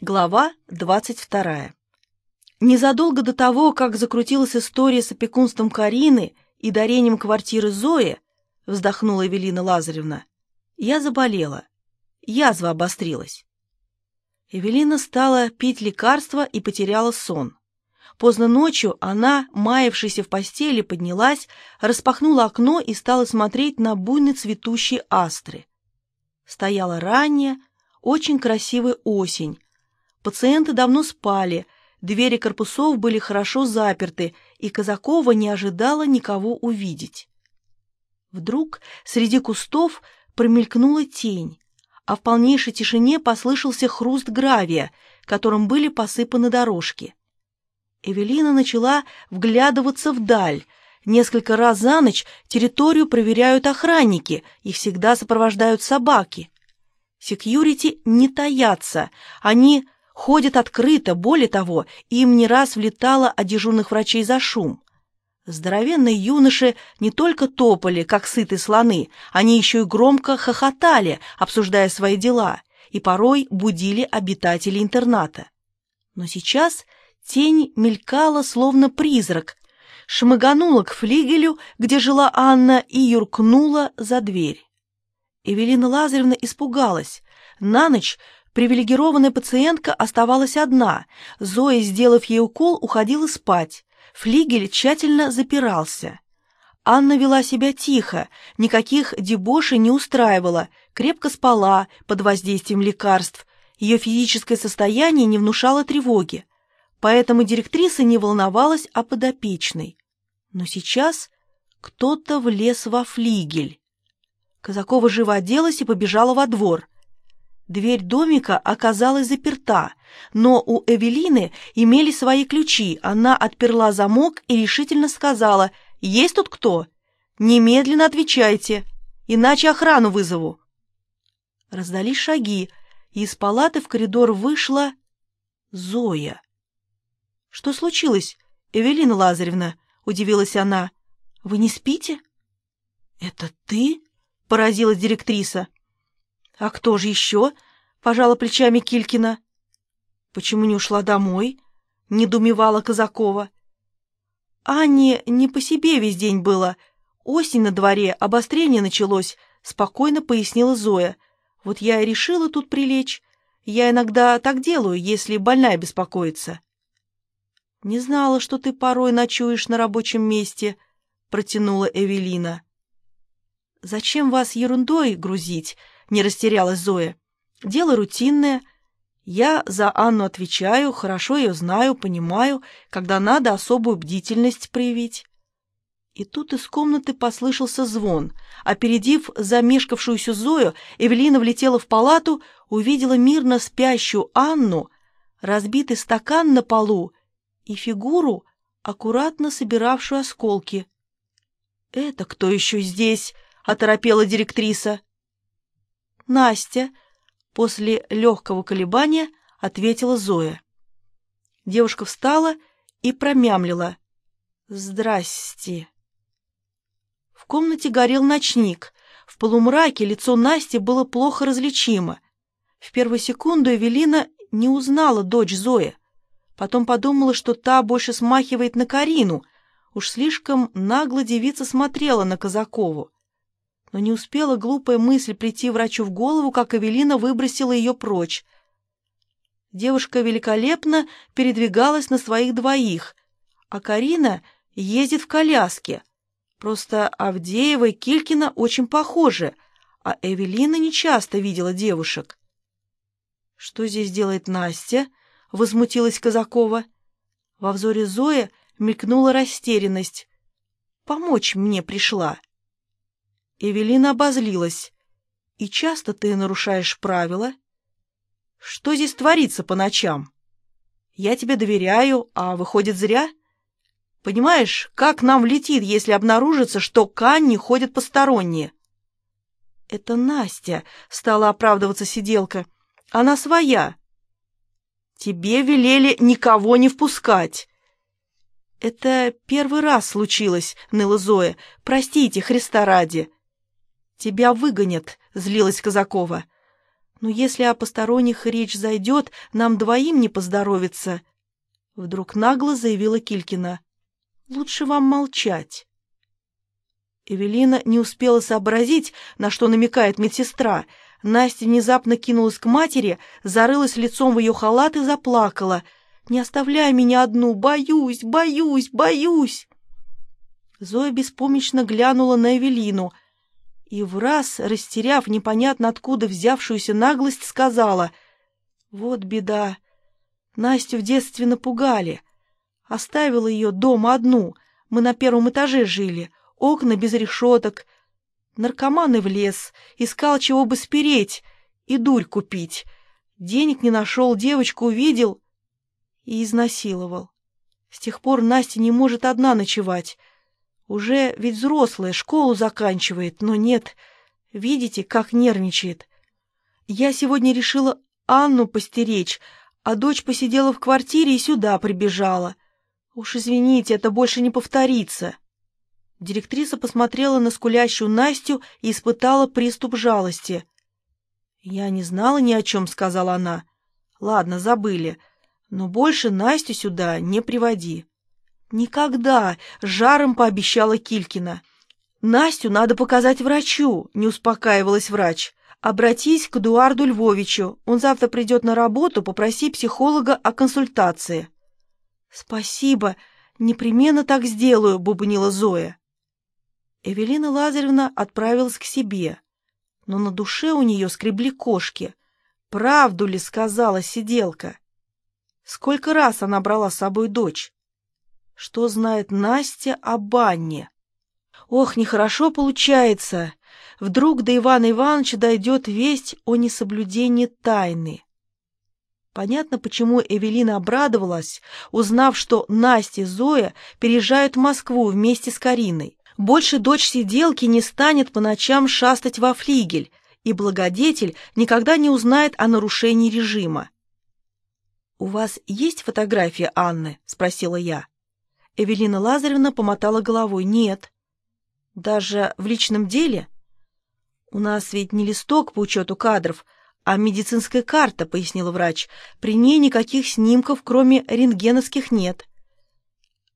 Глава 22. Незадолго до того, как закрутилась история с опекунством Карины и дарением квартиры Зои, вздохнула Эвелина Лазаревна, я заболела. Язва обострилась. Эвелина стала пить лекарства и потеряла сон. Поздно ночью она, маявшаяся в постели, поднялась, распахнула окно и стала смотреть на буйно цветущие астры. Стояла ранняя, очень красивая осень. Пациенты давно спали, двери корпусов были хорошо заперты, и Казакова не ожидала никого увидеть. Вдруг среди кустов промелькнула тень, а в полнейшей тишине послышался хруст гравия, которым были посыпаны дорожки. Эвелина начала вглядываться вдаль. Несколько раз за ночь территорию проверяют охранники, их всегда сопровождают собаки. Секьюрити не таятся, они ходят открыто, более того, им не раз влетало от дежурных врачей за шум. Здоровенные юноши не только топали, как сытые слоны, они еще и громко хохотали, обсуждая свои дела, и порой будили обитателей интерната. Но сейчас тень мелькала, словно призрак, шмыганула к флигелю, где жила Анна, и юркнула за дверь. Эвелина Лазаревна испугалась. На ночь привилегированная пациентка оставалась одна. Зоя, сделав ей укол, уходила спать. Флигель тщательно запирался. Анна вела себя тихо, никаких дебошей не устраивала, крепко спала под воздействием лекарств. Ее физическое состояние не внушало тревоги, поэтому директриса не волновалась о подопечной. Но сейчас кто-то влез во флигель. Казакова живо оделась и побежала во двор. Дверь домика оказалась заперта, но у Эвелины имели свои ключи. Она отперла замок и решительно сказала «Есть тут кто? Немедленно отвечайте, иначе охрану вызову». Раздались шаги, и из палаты в коридор вышла Зоя. «Что случилось, Эвелина Лазаревна?» — удивилась она. «Вы не спите?» «Это ты?» — поразилась директриса. «А кто же еще?» — пожала плечами Килькина. «Почему не ушла домой?» — недумевала Казакова. «Анне не по себе весь день было. Осень на дворе, обострение началось», — спокойно пояснила Зоя. «Вот я и решила тут прилечь. Я иногда так делаю, если больная беспокоится». «Не знала, что ты порой ночуешь на рабочем месте», — протянула Эвелина. «Зачем вас ерундой грузить?» не растерялась Зоя. «Дело рутинное. Я за Анну отвечаю, хорошо ее знаю, понимаю, когда надо особую бдительность проявить». И тут из комнаты послышался звон. Опередив замешкавшуюся Зою, Эвелина влетела в палату, увидела мирно спящую Анну, разбитый стакан на полу и фигуру, аккуратно собиравшую осколки. «Это кто еще здесь?» — оторопела директриса. «Настя», — после легкого колебания ответила Зоя. Девушка встала и промямлила. «Здрасте». В комнате горел ночник. В полумраке лицо Насти было плохо различимо. В первую секунду Эвелина не узнала дочь Зоя. Потом подумала, что та больше смахивает на Карину. Уж слишком нагло девица смотрела на Казакову но не успела глупая мысль прийти врачу в голову, как Эвелина выбросила ее прочь. Девушка великолепно передвигалась на своих двоих, а Карина ездит в коляске. Просто Авдеева и Килькина очень похожи, а Эвелина нечасто видела девушек. «Что здесь делает Настя?» — возмутилась Казакова. Во взоре Зои мелькнула растерянность. «Помочь мне пришла». Эвелина обозлилась. «И часто ты нарушаешь правила? Что здесь творится по ночам? Я тебе доверяю, а выходит зря? Понимаешь, как нам влетит, если обнаружится, что к Анне ходят посторонние?» «Это Настя», — стала оправдываться сиделка. «Она своя». «Тебе велели никого не впускать». «Это первый раз случилось», — ныла Зоя. «Простите, Христа ради». «Тебя выгонят», — злилась Казакова. Но если о посторонних речь зайдет, нам двоим не поздоровится. Вдруг нагло заявила Килькина. Лучше вам молчать. Эвелина не успела сообразить, на что намекает медсестра. Настя внезапно кинулась к матери, зарылась лицом в ее халат и заплакала. «Не оставляй меня одну! Боюсь, боюсь, боюсь!» Зоя беспомощно глянула на Эвелину и в раз, растеряв непонятно откуда взявшуюся наглость, сказала «Вот беда! Настю в детстве напугали. Оставила ее дома одну. Мы на первом этаже жили, окна без решеток. Наркоманы в лес, искал чего бы спереть и дурь купить. Денег не нашел, девочку увидел и изнасиловал. С тех пор Настя не может одна ночевать. Уже ведь взрослая, школу заканчивает, но нет. Видите, как нервничает. Я сегодня решила Анну постеречь, а дочь посидела в квартире и сюда прибежала. Уж извините, это больше не повторится. Директриса посмотрела на скулящую Настю и испытала приступ жалости. «Я не знала ни о чем», — сказала она. «Ладно, забыли. Но больше Настю сюда не приводи». «Никогда!» — жаром пообещала Килькина. «Настю надо показать врачу», — не успокаивалась врач. «Обратись к Эдуарду Львовичу. Он завтра придет на работу, попроси психолога о консультации». «Спасибо, непременно так сделаю», — бубнила Зоя. Эвелина Лазаревна отправилась к себе, но на душе у нее скребли кошки. Правду ли сказала сиделка? Сколько раз она брала с собой дочь? Что знает Настя о банне? Ох, нехорошо получается. Вдруг до Ивана Ивановича дойдет весть о несоблюдении тайны. Понятно, почему Эвелина обрадовалась, узнав, что Настя и Зоя переезжают в Москву вместе с Кариной. Больше дочь сиделки не станет по ночам шастать во флигель, и благодетель никогда не узнает о нарушении режима. «У вас есть фотография Анны?» — спросила я. Эвелина Лазаревна помотала головой. «Нет». «Даже в личном деле?» «У нас ведь не листок по учету кадров, а медицинская карта», — пояснила врач. «При ней никаких снимков, кроме рентгеновских, нет».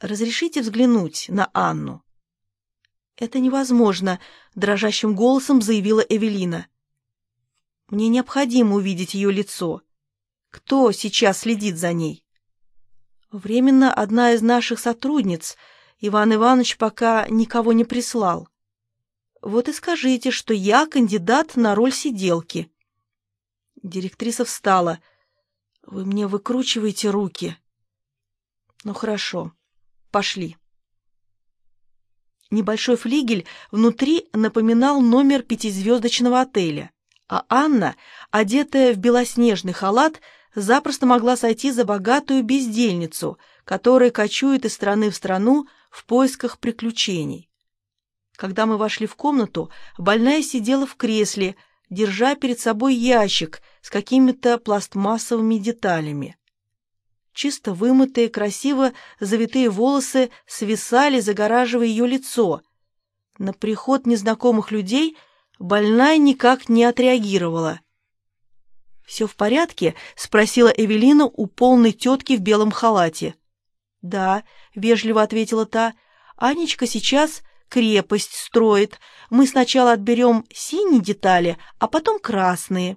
«Разрешите взглянуть на Анну?» «Это невозможно», — дрожащим голосом заявила Эвелина. «Мне необходимо увидеть ее лицо. Кто сейчас следит за ней?» Временно одна из наших сотрудниц. Иван Иванович пока никого не прислал. Вот и скажите, что я кандидат на роль сиделки. Директриса встала. Вы мне выкручиваете руки. Ну хорошо, пошли. Небольшой флигель внутри напоминал номер пятизвездочного отеля, а Анна, одетая в белоснежный халат, запросто могла сойти за богатую бездельницу, которая кочует из страны в страну в поисках приключений. Когда мы вошли в комнату, больная сидела в кресле, держа перед собой ящик с какими-то пластмассовыми деталями. Чисто вымытые, красиво завитые волосы свисали, загораживая ее лицо. На приход незнакомых людей больная никак не отреагировала. «Все в порядке?» — спросила Эвелина у полной тетки в белом халате. «Да», — вежливо ответила та, — «Анечка сейчас крепость строит. Мы сначала отберем синие детали, а потом красные.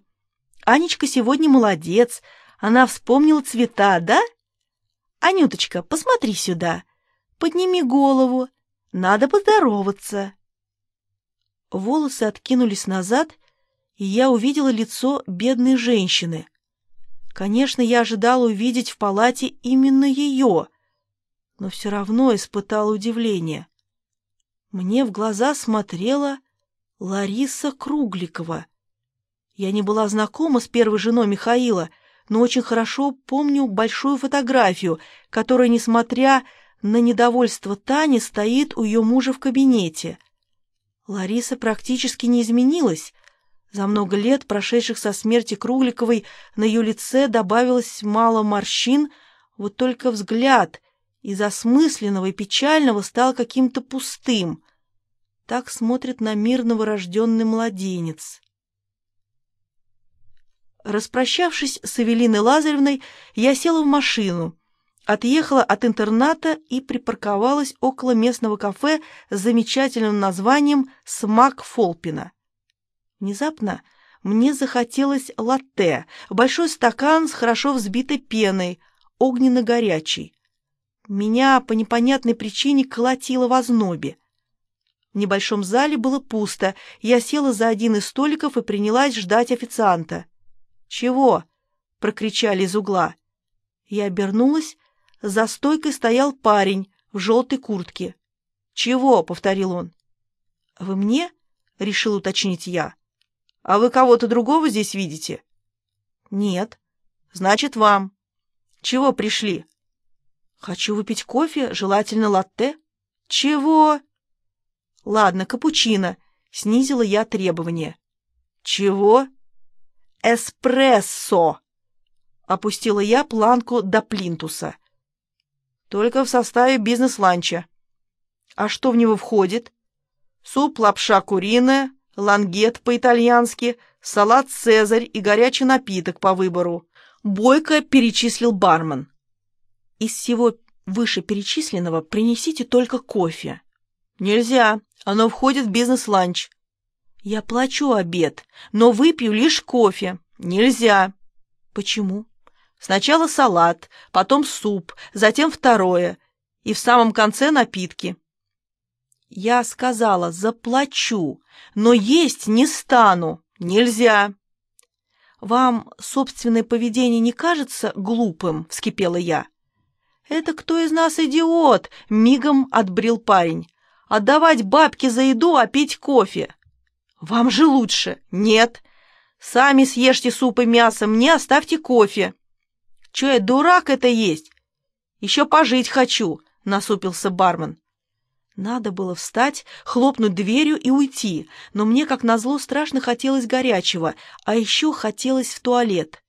Анечка сегодня молодец, она вспомнила цвета, да? Анюточка, посмотри сюда, подними голову, надо поздороваться». Волосы откинулись назад, и я увидела лицо бедной женщины. Конечно, я ожидала увидеть в палате именно ее, но все равно испытала удивление. Мне в глаза смотрела Лариса Кругликова. Я не была знакома с первой женой Михаила, но очень хорошо помню большую фотографию, которая, несмотря на недовольство Тани, стоит у ее мужа в кабинете. Лариса практически не изменилась, за много лет, прошедших со смерти Кругликовой, на ее лице добавилось мало морщин, вот только взгляд из осмысленного и печального стал каким-то пустым. Так смотрит на мир новорожденный младенец. Распрощавшись с Эвелиной Лазаревной, я села в машину, отъехала от интерната и припарковалась около местного кафе с замечательным названием «Смак Фолпина». Внезапно мне захотелось латте, большой стакан с хорошо взбитой пеной, огненно-горячий. Меня по непонятной причине колотило в ознобе. В небольшом зале было пусто, я села за один из столиков и принялась ждать официанта. «Чего?» — прокричали из угла. Я обернулась. За стойкой стоял парень в желтой куртке. «Чего?» — повторил он. «Вы мне?» — решил уточнить я. «А вы кого-то другого здесь видите?» «Нет». «Значит, вам». «Чего пришли?» «Хочу выпить кофе, желательно латте». «Чего?» «Ладно, капучино», — снизила я требование. «Чего?» эспрессо!» Опустила я планку до плинтуса. «Только в составе бизнес-ланча. А что в него входит? Суп, лапша куриная, лангет по-итальянски, салат «Цезарь» и горячий напиток по выбору». Бойко перечислил бармен. «Из всего вышеперечисленного принесите только кофе». «Нельзя, оно входит в бизнес-ланч. «Я плачу обед, но выпью лишь кофе. Нельзя». «Почему?» «Сначала салат, потом суп, затем второе, и в самом конце напитки». «Я сказала, заплачу, но есть не стану. Нельзя». «Вам собственное поведение не кажется глупым?» — вскипела я. «Это кто из нас идиот?» — мигом отбрил парень. «Отдавать бабки за еду, а пить кофе. «Вам же лучше!» «Нет! Сами съешьте суп и мясо, мне оставьте кофе!» «Че я, дурак это есть?» «Еще пожить хочу!» — насупился бармен. Надо было встать, хлопнуть дверью и уйти, но мне, как назло, страшно хотелось горячего, а еще хотелось в туалет.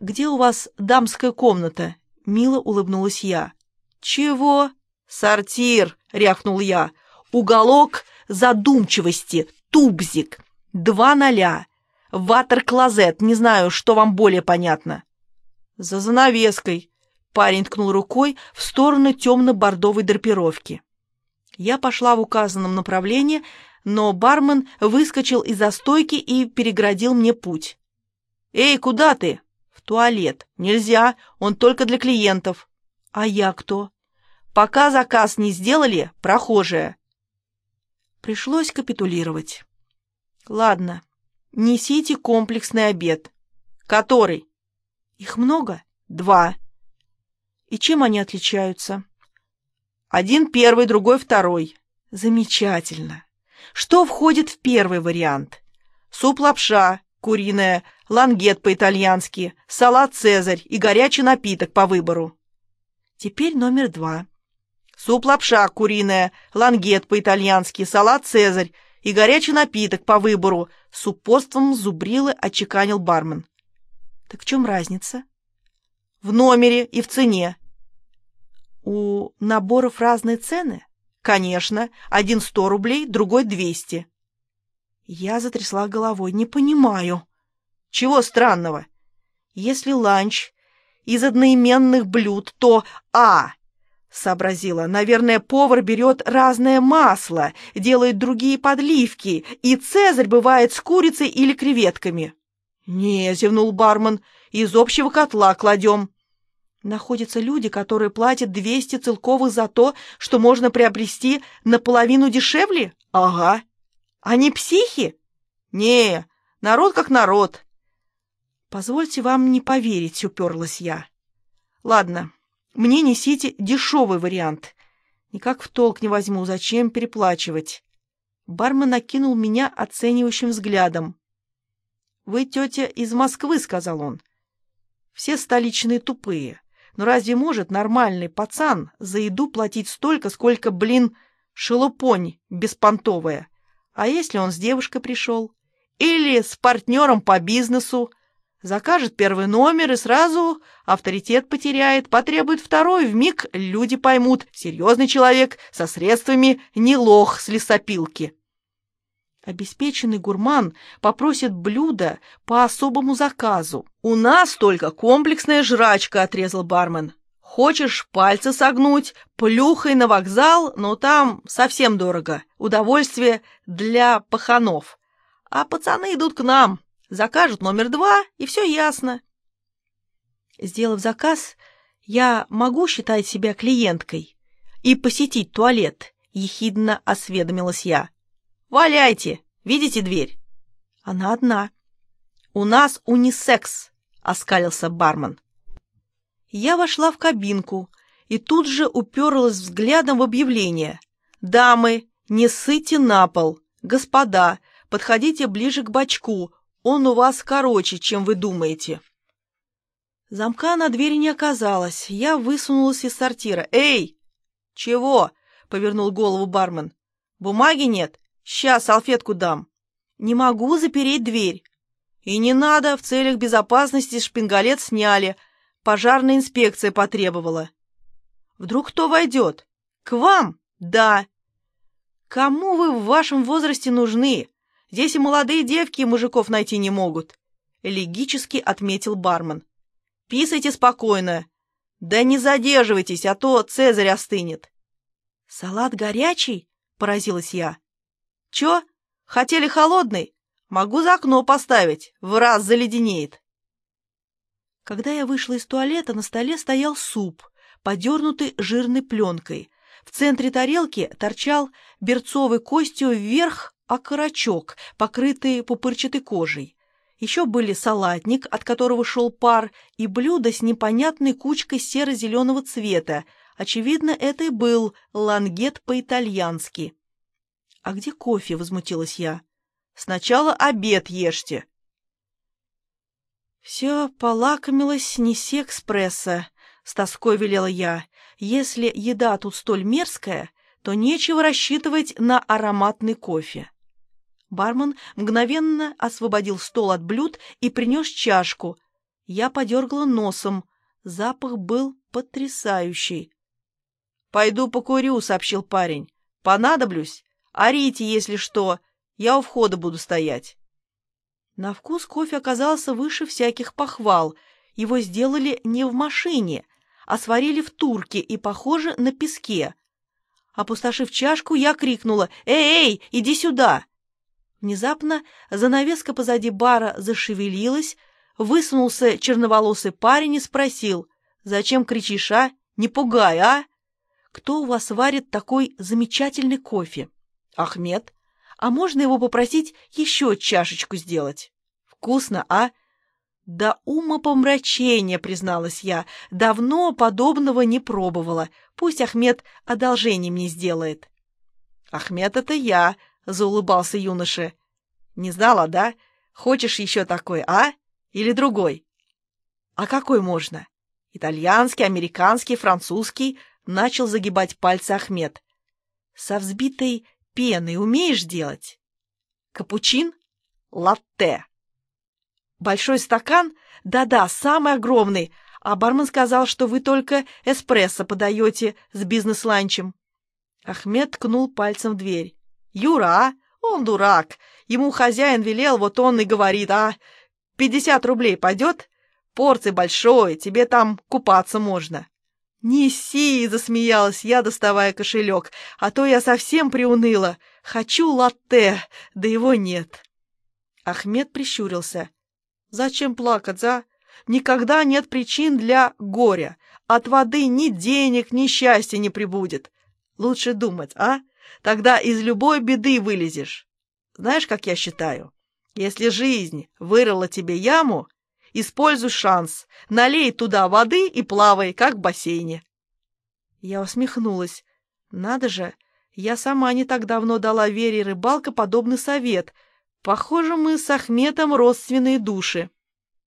«Где у вас дамская комната?» — мило улыбнулась я. «Чего?» «Сортир!» — рявкнул я. «Уголок задумчивости, Тубзик. Два ноля. Ватер-клозет. Не знаю, что вам более понятно. За занавеской. Парень ткнул рукой в сторону темно-бордовой драпировки. Я пошла в указанном направлении, но бармен выскочил из-за стойки и переградил мне путь. «Эй, куда ты?» «В туалет. Нельзя, он только для клиентов». «А я кто?» «Пока заказ не сделали, прохожая». Пришлось капитулировать. Ладно, несите комплексный обед. Который? Их много? Два. И чем они отличаются? Один первый, другой второй. Замечательно. Что входит в первый вариант? Суп-лапша, куриная, лангет по-итальянски, салат «Цезарь» и горячий напиток по выбору. Теперь номер два. Суп-лапша куриная, лангет по-итальянски, салат «Цезарь» и горячий напиток по выбору, с упорством зубрилы отчеканил бармен. Так в чем разница? В номере и в цене. У наборов разные цены? Конечно, один сто рублей, другой двести. Я затрясла головой. Не понимаю. Чего странного? Если ланч из одноименных блюд, то А Сообразила. Наверное, повар берет разное масло, делает другие подливки, и цезарь бывает с курицей или креветками. «Не», — зевнул бармен, — «из общего котла кладем». Находятся люди, которые платят 200 целковых за то, что можно приобрести наполовину дешевле? Ага. Они психи? Не, народ как народ. Позвольте вам не поверить, уперлась я. Ладно, мне несите дешевый вариант. Никак в толк не возьму, зачем переплачивать. Бармен накинул меня оценивающим взглядом. «Вы, тетя, из Москвы», — сказал он. «Все столичные тупые. Но разве может нормальный пацан за еду платить столько, сколько, блин, шелупонь беспонтовая? А если он с девушкой пришел? Или с партнером по бизнесу? Закажет первый номер и сразу авторитет потеряет, потребует второй, в миг люди поймут, серьезный человек, со средствами, не лох с лесопилки. Обеспеченный гурман попросит блюдо по особому заказу. «У нас только комплексная жрачка», — отрезал бармен. «Хочешь пальцы согнуть, плюхай на вокзал, но там совсем дорого. Удовольствие для паханов. А пацаны идут к нам, закажут номер два, и все ясно». Сделав заказ, я могу считать себя клиенткой и посетить туалет, ехидно осведомилась я. «Валяйте! Видите дверь?» «Она одна». «У нас унисекс», — оскалился бармен. Я вошла в кабинку и тут же уперлась взглядом в объявление. «Дамы, не сыте на пол! Господа, подходите ближе к бачку, он у вас короче, чем вы думаете». Замка на двери не оказалось. Я высунулась из сортира. «Эй!» «Чего?» — повернул голову бармен. «Бумаги нет? Сейчас салфетку дам. Не могу запереть дверь. И не надо, в целях безопасности шпингалет сняли. Пожарная инспекция потребовала. Вдруг кто войдет? К вам? Да. Кому вы в вашем возрасте нужны? Здесь и молодые девки мужиков найти не могут. Элегически отметил бармен. Писайте спокойно. Да не задерживайтесь, а то Цезарь остынет. Салат горячий? Поразилась я. «Чё? Хотели холодный? Могу за окно поставить, в раз заледенеет». Когда я вышла из туалета, на столе стоял суп, подернутый жирной пленкой. В центре тарелки торчал берцовой костью вверх окорочок, покрытый пупырчатой кожей. Еще были салатник, от которого шел пар, и блюдо с непонятной кучкой серо-зеленого цвета. Очевидно, это и был лангет по-итальянски. «А где кофе?» — возмутилась я. «Сначала обед ешьте». «Все полакомилось, неси экспресса», — с тоской велела я. «Если еда тут столь мерзкая, то нечего рассчитывать на ароматный кофе». Бармен мгновенно освободил стол от блюд и принес чашку. Я подергала носом. Запах был потрясающий. «Пойду покурю», — сообщил парень. «Понадоблюсь, Орите, если что, я у входа буду стоять. На вкус кофе оказался выше всяких похвал. Его сделали не в машине, а сварили в турке и, похоже, на песке. Опустошив чашку, я крикнула «Эй, эй, иди сюда!» Внезапно занавеска позади бара зашевелилась, высунулся черноволосый парень и спросил «Зачем кричишь, а? Не пугай, а? Кто у вас варит такой замечательный кофе?» Ахмед, а можно его попросить еще чашечку сделать? Вкусно, а? Да ума помрачения, призналась я. Давно подобного не пробовала. Пусть Ахмед одолжение мне сделает. Ахмед — это я, заулыбался юноша. Не знала, да? Хочешь еще такой, а? Или другой? А какой можно? Итальянский, американский, французский? Начал загибать пальцы Ахмед. Со взбитой пены умеешь делать? Капучин? Латте. Большой стакан? Да-да, самый огромный. А бармен сказал, что вы только эспрессо подаете с бизнес-ланчем. Ахмед ткнул пальцем в дверь. Юра, а? Он дурак. Ему хозяин велел, вот он и говорит, а? Пятьдесят рублей пойдет? Порции большой, тебе там купаться можно. «Неси!» — засмеялась я, доставая кошелек. «А то я совсем приуныла. Хочу латте, да его нет». Ахмед прищурился. «Зачем плакать, а? Никогда нет причин для горя. От воды ни денег, ни счастья не прибудет. Лучше думать, а? Тогда из любой беды вылезешь. Знаешь, как я считаю? Если жизнь вырыла тебе яму, Используй шанс. Налей туда воды и плавай, как в бассейне. Я усмехнулась. Надо же, я сама не так давно дала Вере рыбалка подобный совет. Похоже, мы с Ахметом родственные души.